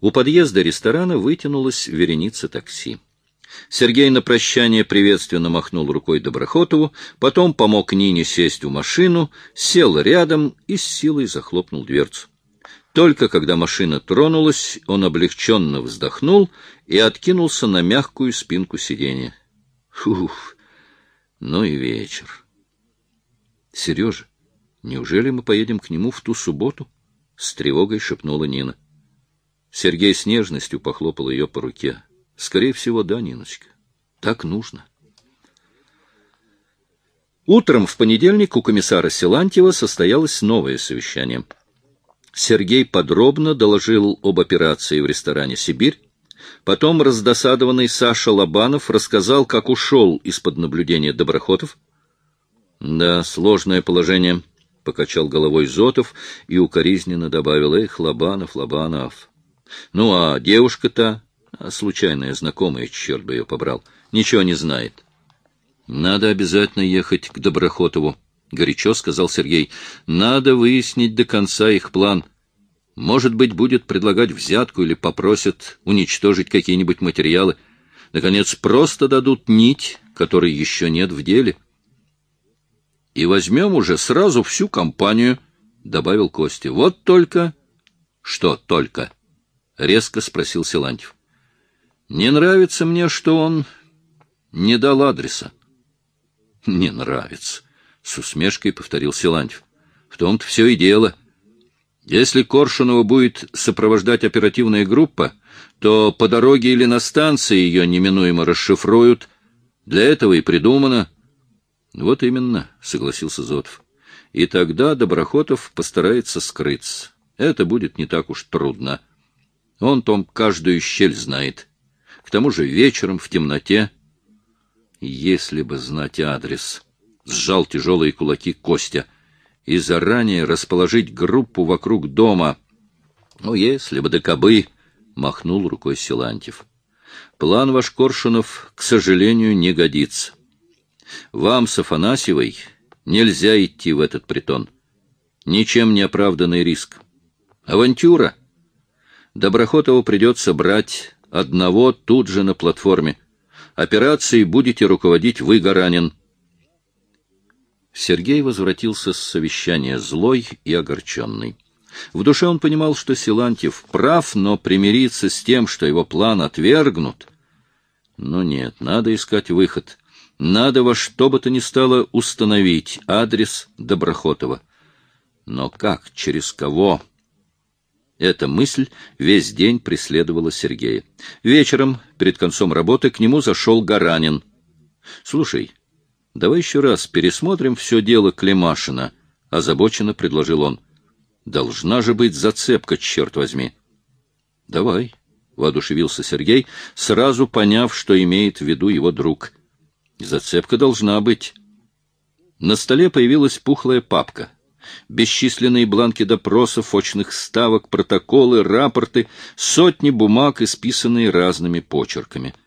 У подъезда ресторана вытянулась вереница такси. Сергей на прощание приветственно махнул рукой Доброхотову, потом помог Нине сесть в машину, сел рядом и с силой захлопнул дверцу. Только когда машина тронулась, он облегченно вздохнул и откинулся на мягкую спинку сиденья. Фух, ну и вечер. Сережа, неужели мы поедем к нему в ту субботу? С тревогой шепнула Нина. Сергей с нежностью похлопал ее по руке. Скорее всего, да, Ниночка. Так нужно. Утром в понедельник у комиссара Силантьева состоялось новое совещание. Сергей подробно доложил об операции в ресторане «Сибирь». Потом раздосадованный Саша Лобанов рассказал, как ушел из-под наблюдения Доброхотов. «Да, сложное положение», — покачал головой Зотов и укоризненно добавил, «Эх, Лобанов, Лобанов». «Ну, а девушка-то, а случайная знакомая, черт бы ее побрал, ничего не знает». «Надо обязательно ехать к Доброхотову», — горячо сказал Сергей. — Надо выяснить до конца их план. Может быть, будет предлагать взятку или попросят уничтожить какие-нибудь материалы. Наконец, просто дадут нить, которой еще нет в деле. — И возьмем уже сразу всю компанию, — добавил Костя. — Вот только... — Что только? — резко спросил Силантьев. — Не нравится мне, что он не дал адреса. — Не нравится. — с усмешкой повторил Силантьев. — В том-то все и дело. Если Коршунова будет сопровождать оперативная группа, то по дороге или на станции ее неминуемо расшифруют. Для этого и придумано. — Вот именно, — согласился Зотов. — И тогда Доброхотов постарается скрыться. Это будет не так уж трудно. Он там каждую щель знает. К тому же вечером в темноте. Если бы знать адрес сжал тяжелые кулаки Костя, и заранее расположить группу вокруг дома. Ну, если бы до кобы, — махнул рукой Силантьев. План ваш, Коршунов, к сожалению, не годится. Вам с Афанасьевой нельзя идти в этот притон. Ничем не оправданный риск. Авантюра. Доброхотову придется брать одного тут же на платформе. Операцией будете руководить вы, Гаранин. Сергей возвратился с совещания злой и огорченный. В душе он понимал, что Силантьев прав, но примириться с тем, что его план отвергнут... Но нет, надо искать выход. Надо во что бы то ни стало установить адрес Доброхотова. Но как, через кого? Эта мысль весь день преследовала Сергея. Вечером, перед концом работы, к нему зашел Гаранин. — Слушай, — Давай еще раз пересмотрим все дело Климашина, — озабоченно предложил он. — Должна же быть зацепка, черт возьми. — Давай, — воодушевился Сергей, сразу поняв, что имеет в виду его друг. — Зацепка должна быть. На столе появилась пухлая папка. Бесчисленные бланки допросов, очных ставок, протоколы, рапорты, сотни бумаг, исписанные разными почерками —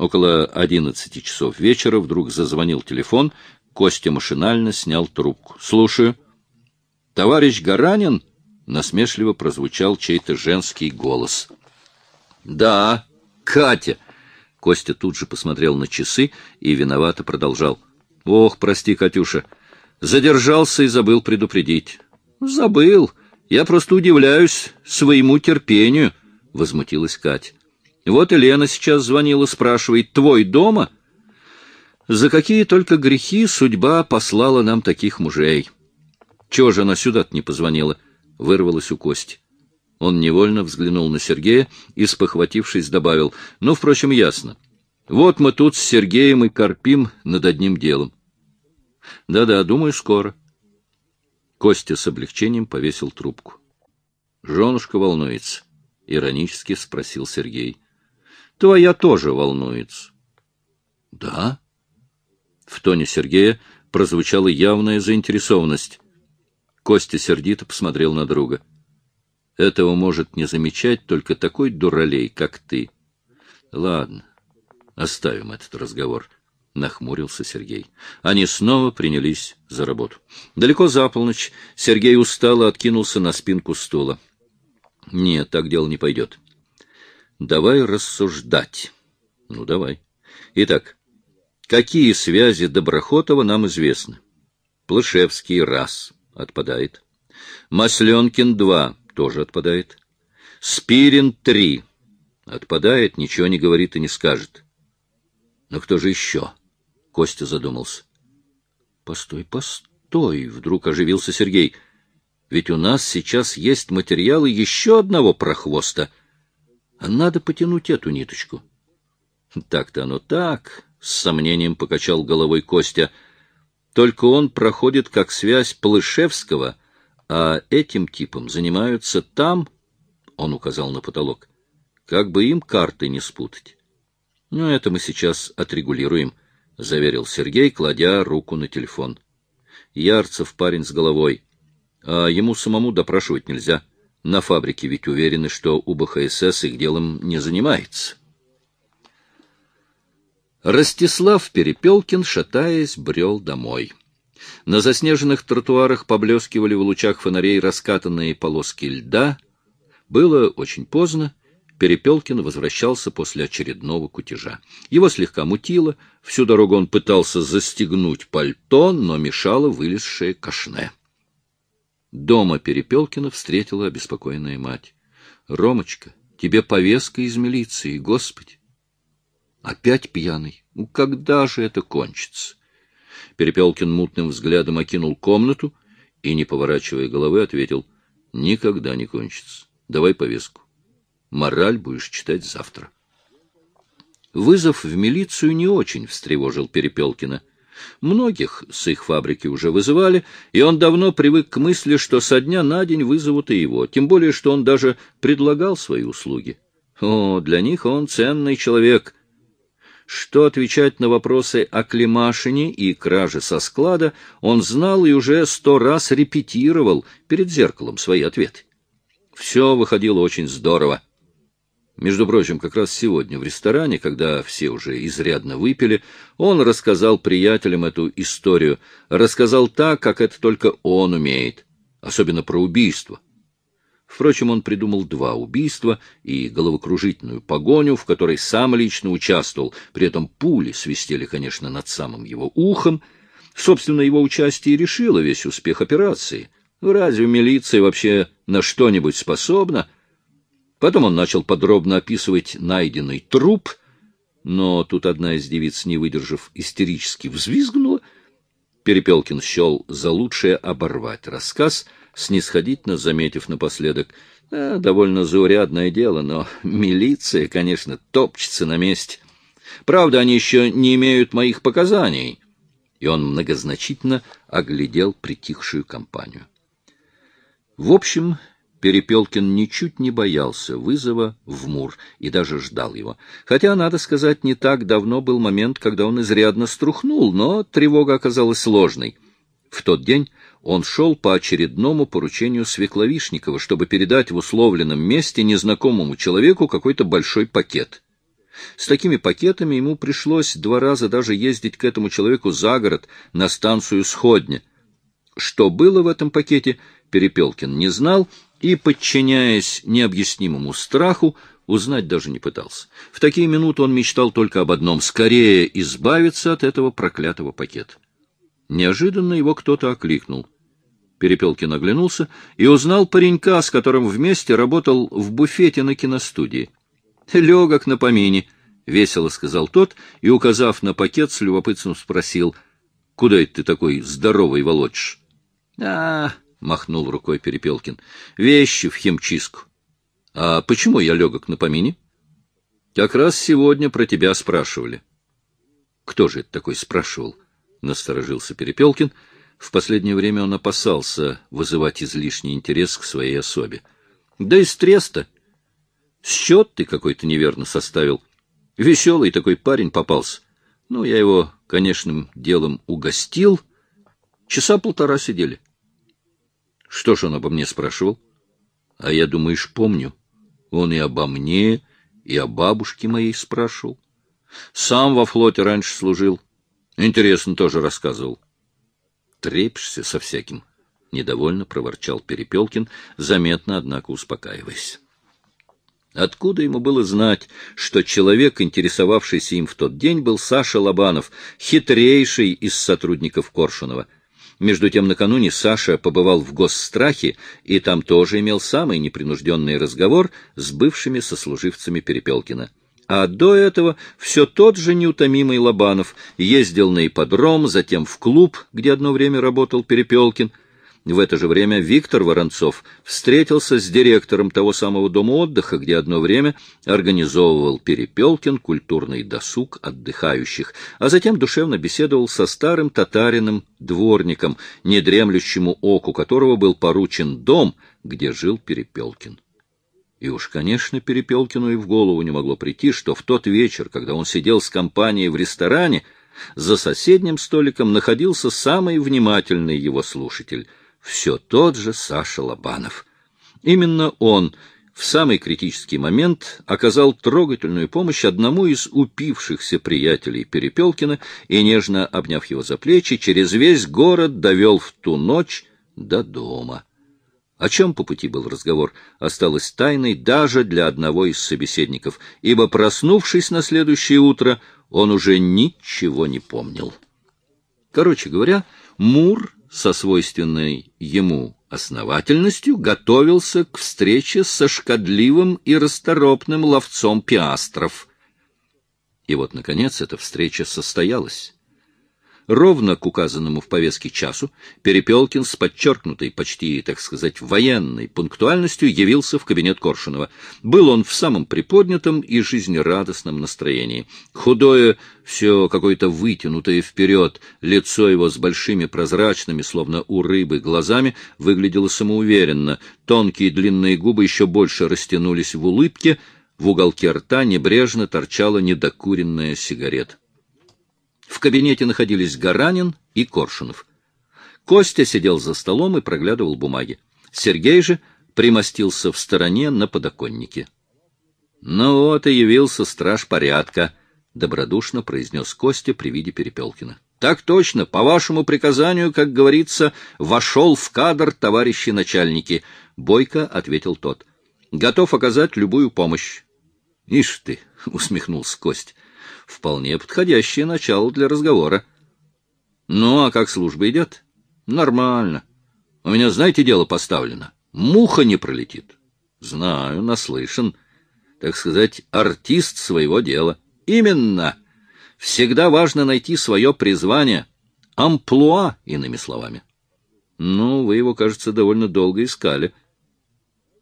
Около одиннадцати часов вечера вдруг зазвонил телефон. Костя машинально снял трубку. — Слушаю. — Товарищ Гаранин? — насмешливо прозвучал чей-то женский голос. — Да, Катя. Костя тут же посмотрел на часы и виновато продолжал. — Ох, прости, Катюша. Задержался и забыл предупредить. — Забыл. Я просто удивляюсь своему терпению, — возмутилась Катя. Вот и Лена сейчас звонила, спрашивает, твой дома? За какие только грехи судьба послала нам таких мужей. Чего же она сюда-то не позвонила? Вырвалась у Кости. Он невольно взглянул на Сергея и, спохватившись, добавил, ну, впрочем, ясно. Вот мы тут с Сергеем и корпим над одним делом. Да-да, думаю, скоро. Костя с облегчением повесил трубку. Женушка волнуется, — иронически спросил Сергей. Твоя тоже волнуется. — Да? В тоне Сергея прозвучала явная заинтересованность. Костя сердито посмотрел на друга. — Этого может не замечать только такой дуралей, как ты. — Ладно, оставим этот разговор. — нахмурился Сергей. Они снова принялись за работу. Далеко за полночь Сергей устало откинулся на спинку стула. Нет, так дело не пойдет. Давай рассуждать. Ну, давай. Итак, какие связи Доброхотова нам известны? Плышевский — раз, отпадает. Масленкин — два, тоже отпадает. Спирин — три, отпадает, ничего не говорит и не скажет. Но кто же еще? Костя задумался. Постой, постой, вдруг оживился Сергей. Ведь у нас сейчас есть материалы еще одного прохвоста. А надо потянуть эту ниточку. Так-то оно так, с сомнением покачал головой Костя. Только он проходит как связь Полышевского, а этим типом занимаются там, он указал на потолок, как бы им карты не спутать. Но это мы сейчас отрегулируем, — заверил Сергей, кладя руку на телефон. Ярцев парень с головой. А ему самому допрашивать нельзя. На фабрике ведь уверены, что УБХСС их делом не занимается. Ростислав Перепелкин, шатаясь, брел домой. На заснеженных тротуарах поблескивали в лучах фонарей раскатанные полоски льда. Было очень поздно. Перепелкин возвращался после очередного кутежа. Его слегка мутило, всю дорогу он пытался застегнуть пальто, но мешало вылезшее кашне. Дома Перепелкина встретила обеспокоенная мать. — Ромочка, тебе повестка из милиции, господи! Опять пьяный. Ну, когда же это кончится? Перепелкин мутным взглядом окинул комнату и, не поворачивая головы, ответил, — Никогда не кончится. Давай повестку. Мораль будешь читать завтра. Вызов в милицию не очень встревожил Перепелкина. Многих с их фабрики уже вызывали, и он давно привык к мысли, что со дня на день вызовут и его, тем более, что он даже предлагал свои услуги. О, для них он ценный человек — что отвечать на вопросы о Климашине и краже со склада он знал и уже сто раз репетировал перед зеркалом свои ответы. Все выходило очень здорово. Между прочим, как раз сегодня в ресторане, когда все уже изрядно выпили, он рассказал приятелям эту историю, рассказал так, как это только он умеет, особенно про убийство. Впрочем, он придумал два убийства и головокружительную погоню, в которой сам лично участвовал. При этом пули свистели, конечно, над самым его ухом. Собственно, его участие решило весь успех операции. Разве милиция вообще на что-нибудь способна? Потом он начал подробно описывать найденный труп, но тут одна из девиц, не выдержав, истерически взвизгнула. Перепелкин счел за лучшее оборвать рассказ — снисходительно заметив напоследок, «А, довольно заурядное дело, но милиция, конечно, топчется на месте. Правда, они еще не имеют моих показаний». И он многозначительно оглядел притихшую компанию. В общем, Перепелкин ничуть не боялся вызова в Мур и даже ждал его. Хотя, надо сказать, не так давно был момент, когда он изрядно струхнул, но тревога оказалась сложной. В тот день он шел по очередному поручению Свекловишникова, чтобы передать в условленном месте незнакомому человеку какой-то большой пакет. С такими пакетами ему пришлось два раза даже ездить к этому человеку за город, на станцию Сходня. Что было в этом пакете, Перепелкин не знал и, подчиняясь необъяснимому страху, узнать даже не пытался. В такие минуты он мечтал только об одном — скорее избавиться от этого проклятого пакета. Неожиданно его кто-то окликнул. Перепелкин оглянулся и узнал паренька, с которым вместе работал в буфете на киностудии. — Легок на помине, — весело сказал тот и, указав на пакет, с любопытством спросил, — Куда это ты такой здоровый волочишь? — А, — махнул рукой Перепелкин, — вещи в химчистку. — А почему я легок на помине? — Как раз сегодня про тебя спрашивали. — Кто же это такой спрашивал? — насторожился Перепелкин — в последнее время он опасался вызывать излишний интерес к своей особе. Да и стресс-то. Счет ты какой-то неверно составил. Веселый такой парень попался. Ну, я его, конечно, делом угостил. Часа полтора сидели. Что ж он обо мне спрашивал? А я, думаешь, помню. Он и обо мне, и о бабушке моей спрашивал. Сам во флоте раньше служил. Интересно тоже рассказывал трепишься со всяким. — недовольно проворчал Перепелкин, заметно, однако, успокаиваясь. Откуда ему было знать, что человек, интересовавшийся им в тот день, был Саша Лобанов, хитрейший из сотрудников Коршунова? Между тем, накануне Саша побывал в госстрахе, и там тоже имел самый непринужденный разговор с бывшими сослуживцами Перепелкина. А до этого все тот же неутомимый Лобанов ездил на ипподром, затем в клуб, где одно время работал Перепелкин, в это же время Виктор Воронцов встретился с директором того самого дома отдыха, где одно время организовывал Перепелкин культурный досуг отдыхающих, а затем душевно беседовал со старым татариным дворником, недремлющему оку которого был поручен дом, где жил Перепелкин. И уж, конечно, Перепелкину и в голову не могло прийти, что в тот вечер, когда он сидел с компанией в ресторане, за соседним столиком находился самый внимательный его слушатель — все тот же Саша Лобанов. Именно он в самый критический момент оказал трогательную помощь одному из упившихся приятелей Перепелкина и, нежно обняв его за плечи, через весь город довел в ту ночь до дома. О чем по пути был разговор, осталось тайной даже для одного из собеседников, ибо, проснувшись на следующее утро, он уже ничего не помнил. Короче говоря, Мур со свойственной ему основательностью готовился к встрече со шкодливым и расторопным ловцом пиастров. И вот, наконец, эта встреча состоялась. Ровно к указанному в повестке часу Перепелкин с подчеркнутой, почти, так сказать, военной пунктуальностью явился в кабинет Коршунова. Был он в самом приподнятом и жизнерадостном настроении. Худое, все какое-то вытянутое вперед, лицо его с большими прозрачными, словно у рыбы, глазами выглядело самоуверенно. Тонкие длинные губы еще больше растянулись в улыбке, в уголке рта небрежно торчала недокуренная сигарета. В кабинете находились Гаранин и Коршунов. Костя сидел за столом и проглядывал бумаги. Сергей же примостился в стороне на подоконнике. — Ну вот и явился страж порядка, — добродушно произнес Костя при виде Перепелкина. — Так точно, по вашему приказанию, как говорится, вошел в кадр товарищи начальники, — бойко ответил тот. — Готов оказать любую помощь. — Ишь ты, — усмехнулся Костя, Вполне подходящее начало для разговора. Ну, а как служба идет? Нормально. У меня, знаете, дело поставлено. Муха не пролетит. Знаю, наслышан. Так сказать, артист своего дела. Именно. Всегда важно найти свое призвание. Амплуа, иными словами. Ну, вы его, кажется, довольно долго искали.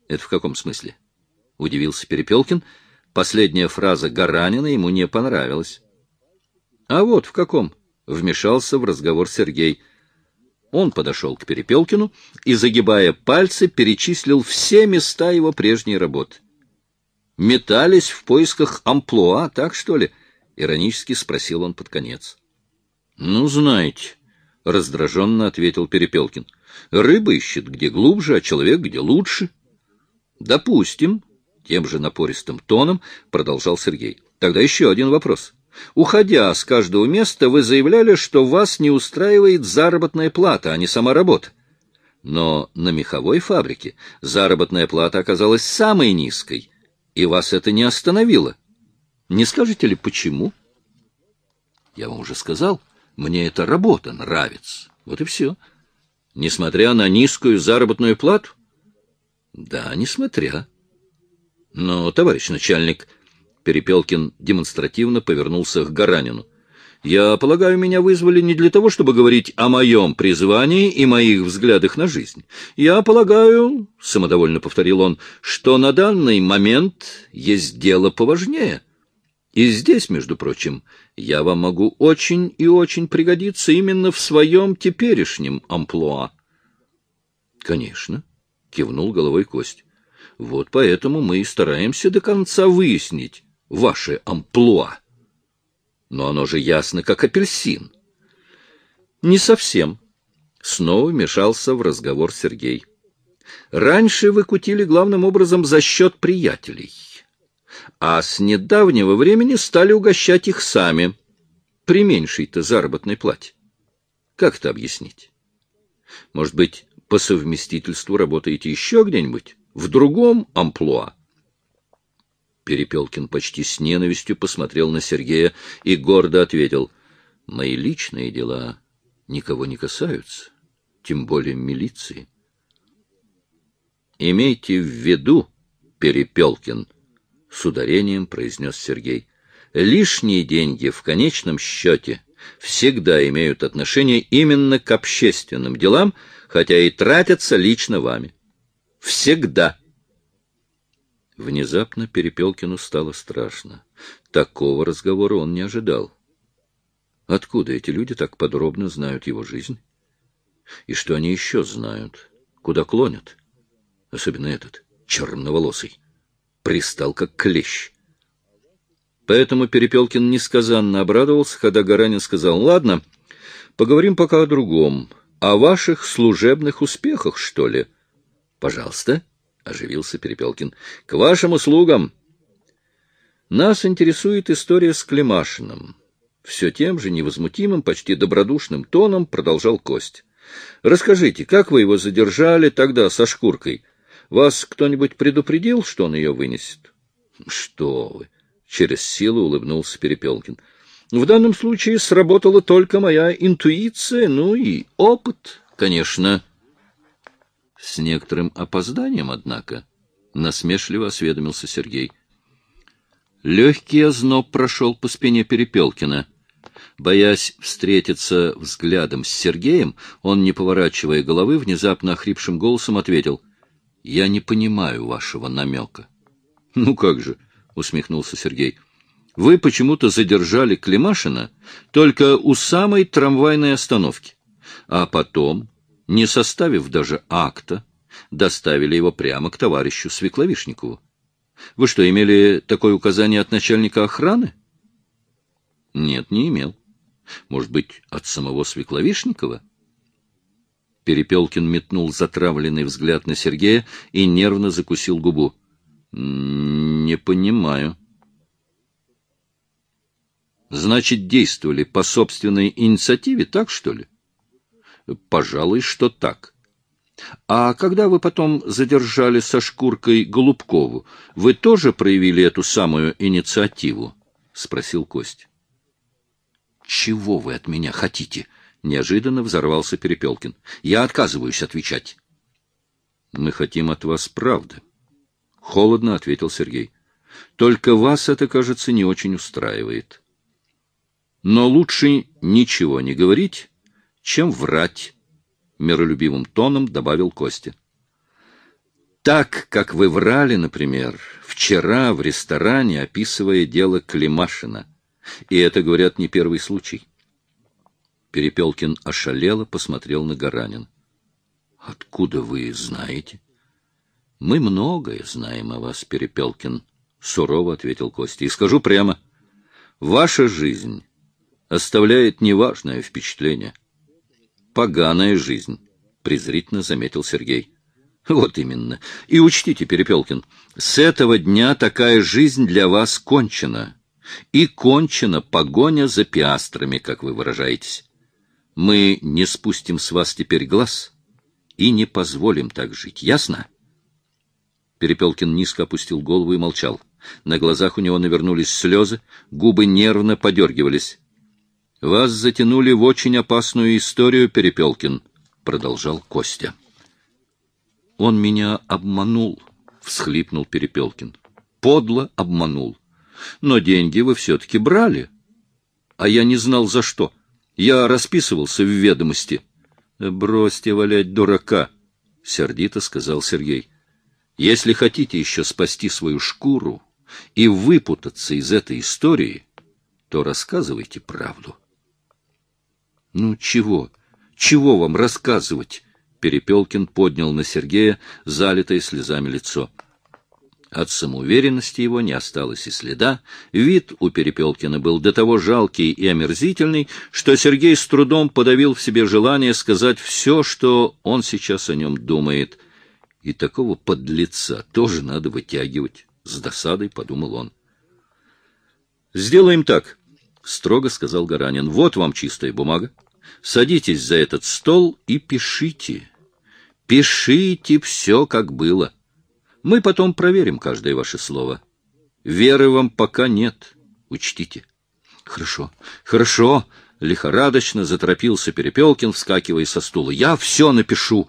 Это в каком смысле? Удивился Перепелкин. — Последняя фраза Гаранина ему не понравилась. — А вот в каком? — вмешался в разговор Сергей. Он подошел к Перепелкину и, загибая пальцы, перечислил все места его прежней работы. «Метались в поисках амплуа, так что ли?» — иронически спросил он под конец. «Ну, знаете», — раздраженно ответил Перепелкин, — «рыба ищет где глубже, а человек где лучше». «Допустим», тем же напористым тоном продолжал Сергей. Тогда еще один вопрос. Уходя с каждого места, вы заявляли, что вас не устраивает заработная плата, а не сама работа. Но на меховой фабрике заработная плата оказалась самой низкой, и вас это не остановило. Не скажете ли, почему? Я вам уже сказал, мне эта работа нравится. Вот и все. Несмотря на низкую заработную плату? Да, несмотря. Но, товарищ начальник, Перепелкин демонстративно повернулся к Гаранину. Я полагаю, меня вызвали не для того, чтобы говорить о моем призвании и моих взглядах на жизнь. Я полагаю, — самодовольно повторил он, — что на данный момент есть дело поважнее. И здесь, между прочим, я вам могу очень и очень пригодиться именно в своем теперешнем амплуа. — Конечно, — кивнул головой Кость. Вот поэтому мы и стараемся до конца выяснить ваше амплуа. Но оно же ясно, как апельсин. Не совсем. Снова вмешался в разговор Сергей. Раньше вы кутили главным образом за счет приятелей, а с недавнего времени стали угощать их сами, при меньшей-то заработной плате. Как это объяснить? Может быть, по совместительству работаете еще где-нибудь, в другом амплуа. Перепелкин почти с ненавистью посмотрел на Сергея и гордо ответил, «Мои личные дела никого не касаются, тем более милиции». «Имейте в виду, Перепелкин», — с ударением произнес Сергей, «лишние деньги в конечном счете всегда имеют отношение именно к общественным делам, хотя и тратятся лично вами. Всегда». Внезапно Перепелкину стало страшно. Такого разговора он не ожидал. Откуда эти люди так подробно знают его жизнь? И что они еще знают? Куда клонят? Особенно этот, черноволосый. Пристал как клещ. Поэтому Перепелкин несказанно обрадовался, когда Гаранин сказал, «Ладно, поговорим пока о другом. О ваших служебных успехах, что ли?» «Пожалуйста» оживился Перепелкин. — К вашим услугам! Нас интересует история с Климашиным. Все тем же невозмутимым, почти добродушным тоном продолжал Кость. — Расскажите, как вы его задержали тогда со шкуркой? Вас кто-нибудь предупредил, что он ее вынесет? — Что вы! — через силу улыбнулся Перепелкин. — В данном случае сработала только моя интуиция, ну и опыт, конечно. — с некоторым опозданием, однако, насмешливо осведомился Сергей. Легкий озноб прошел по спине Перепелкина. Боясь встретиться взглядом с Сергеем, он, не поворачивая головы, внезапно охрипшим голосом ответил, — Я не понимаю вашего намека. — Ну как же, — усмехнулся Сергей, — вы почему-то задержали Климашина только у самой трамвайной остановки, а потом не составив даже акта, доставили его прямо к товарищу Свекловишникову. Вы что, имели такое указание от начальника охраны? Нет, не имел. Может быть, от самого Свекловишникова? Перепелкин метнул затравленный взгляд на Сергея и нервно закусил губу. Не понимаю. Значит, действовали по собственной инициативе, так что ли? Пожалуй, что так. А когда вы потом задержали со шкуркой Голубкову, вы тоже проявили эту самую инициативу? — спросил Кость. — Чего вы от меня хотите? — неожиданно взорвался Перепелкин. — Я отказываюсь отвечать. — Мы хотим от вас правды. — холодно ответил Сергей. — Только вас это, кажется, не очень устраивает. Но лучше ничего не говорить, чем врать, — миролюбивым тоном добавил Костя. Так, как вы врали, например, вчера в ресторане, описывая дело Климашина. И это, говорят, не первый случай. Перепелкин ошалело посмотрел на Гаранин. — Откуда вы знаете? — Мы многое знаем о вас, Перепелкин, — сурово ответил Костя. — И скажу прямо, ваша жизнь оставляет неважное впечатление. — поганая жизнь, — презрительно заметил Сергей. — Вот именно. И учтите, Перепелкин, с этого дня такая жизнь для вас кончена. И кончена погоня за пиастрами, как вы выражаетесь. Мы не спустим с вас теперь глаз и не позволим так жить. Ясно? Перепелкин низко опустил голову и молчал. На глазах у него навернулись слезы, губы нервно подергивались. Вас затянули в очень опасную историю, Перепелкин, — продолжал Костя. Он меня обманул, — всхлипнул Перепелкин. Подло обманул. Но деньги вы все-таки брали. А я не знал, за что. Я расписывался в ведомости. — Бросьте валять дурака, — сердито сказал Сергей. — Если хотите еще спасти свою шкуру и выпутаться из этой истории, то рассказывайте правду. — ну чего? Чего вам рассказывать? Перепелкин поднял на Сергея залитое слезами лицо. От самоуверенности его не осталось и следа. Вид у Перепелкина был до того жалкий и омерзительный, что Сергей с трудом подавил в себе желание сказать все, что он сейчас о нем думает. И такого подлеца тоже надо вытягивать. С досадой подумал он. «Сделаем так», — строго сказал Гаранин. «Вот вам чистая бумага. Садитесь за этот стол и пишите. Пишите все, как было. Мы потом проверим каждое ваше слово. Веры вам пока нет, учтите. Хорошо, хорошо, лихорадочно заторопился Перепелкин, вскакивая со стула. Я все напишу.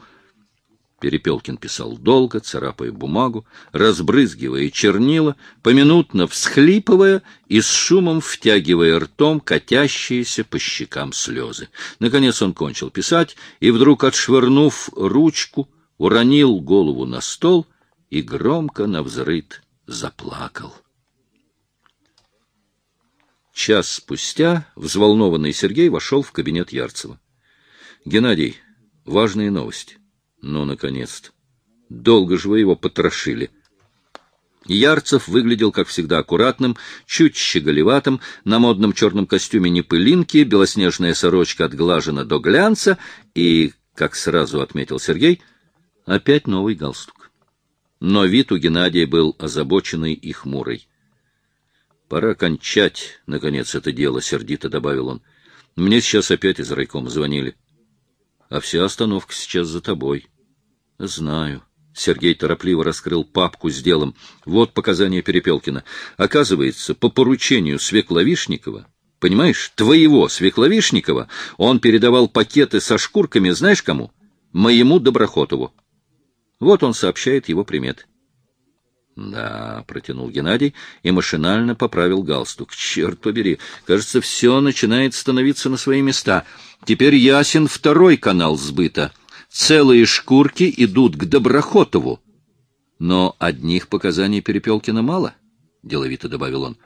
Перепелкин писал долго, царапая бумагу, разбрызгивая чернила, поминутно всхлипывая и с шумом втягивая ртом катящиеся по щекам слезы. Наконец он кончил писать и, вдруг отшвырнув ручку, уронил голову на стол и громко навзрыд заплакал. Час спустя взволнованный Сергей вошел в кабинет Ярцева. — Геннадий, важные новости. Ну, наконец-то. Долго же вы его потрошили. Ярцев выглядел, как всегда, аккуратным, чуть щеголеватым, на модном черном костюме не пылинки, белоснежная сорочка отглажена до глянца и, как сразу отметил Сергей, опять новый галстук. Но вид у Геннадия был озабоченный и хмурый. «Пора кончать, наконец, это дело», — сердито добавил он. «Мне сейчас опять из райкома звонили» а вся остановка сейчас за тобой. — Знаю. Сергей торопливо раскрыл папку с делом. Вот показания Перепелкина. Оказывается, по поручению Свекловишникова, понимаешь, твоего Свекловишникова, он передавал пакеты со шкурками, знаешь кому? Моему Доброхотову. Вот он сообщает его примет. Да, протянул Геннадий и машинально поправил галстук. Черт побери, кажется, все начинает становиться на свои места. Теперь ясен второй канал сбыта. Целые шкурки идут к Доброхотову. Но одних показаний Перепелкина мало, — деловито добавил он.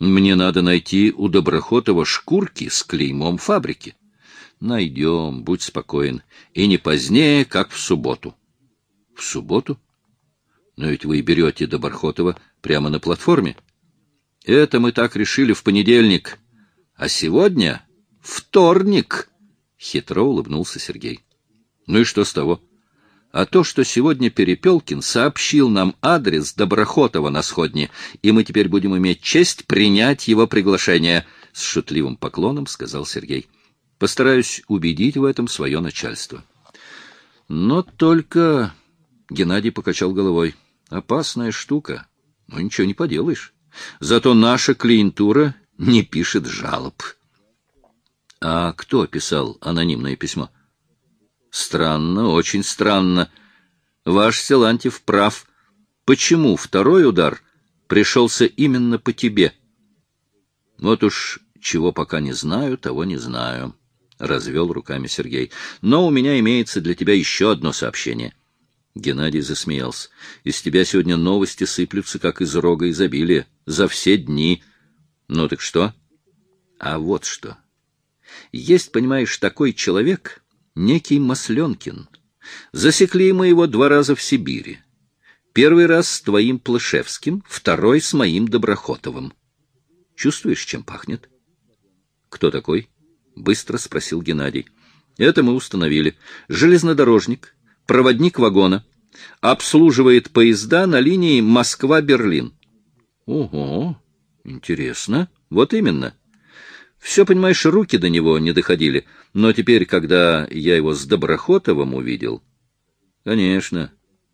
Мне надо найти у Доброхотова шкурки с клеймом фабрики. Найдем, будь спокоен. И не позднее, как в субботу. В субботу? Но ведь вы берете Доброхотова прямо на платформе. Это мы так решили в понедельник. А сегодня вторник. Хитро улыбнулся Сергей. Ну и что с того? А то, что сегодня Перепелкин сообщил нам адрес Доброхотова на сходне, и мы теперь будем иметь честь принять его приглашение, — с шутливым поклоном сказал Сергей. Постараюсь убедить в этом свое начальство. Но только... Геннадий покачал головой. Опасная штука. Но ничего не поделаешь. Зато наша клиентура не пишет жалоб. А кто писал анонимное письмо? Странно, очень странно. Ваш Силантьев прав. Почему второй удар пришелся именно по тебе? Вот уж чего пока не знаю, того не знаю, — развел руками Сергей. Но у меня имеется для тебя еще одно сообщение. Геннадий засмеялся. Из тебя сегодня новости сыплются, как из рога изобилия, за все дни. Ну так что? А вот что. Есть, понимаешь, такой человек, некий Масленкин. Засекли мы его два раза в Сибири. Первый раз с твоим Плышевским, второй с моим Доброхотовым. Чувствуешь, чем пахнет? Кто такой? Быстро спросил Геннадий. Это мы установили. Железнодорожник, проводник вагона. Обслуживает поезда на линии Москва-Берлин. Ого, интересно. Вот именно. Все, понимаешь, руки до него не доходили. Но теперь, когда я его с Доброхотовым увидел... Конечно,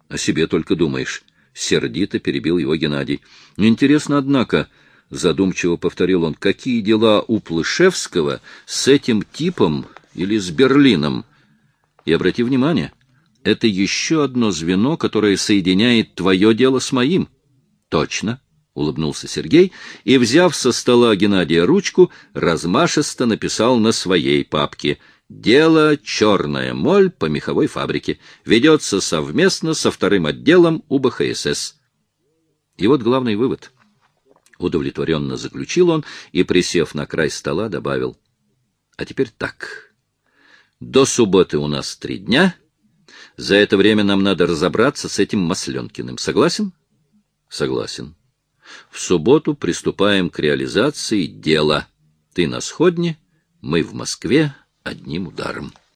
о себе только думаешь. Сердито перебил его Геннадий. Интересно, однако, задумчиво повторил он, какие дела у Плышевского с этим типом или с Берлином? И обрати внимание, это еще одно звено, которое соединяет твое дело с моим. Точно, — улыбнулся Сергей и, взяв со стола Геннадия ручку, размашисто написал на своей папке «Дело «Черная моль» по меховой фабрике. Ведется совместно со вторым отделом УБХСС». И вот главный вывод. Удовлетворенно заключил он и, присев на край стола, добавил. «А теперь так. До субботы у нас три дня. За это время нам надо разобраться с этим Масленкиным. Согласен?» «Согласен». В субботу приступаем к реализации дела. Ты на сходне, мы в Москве одним ударом.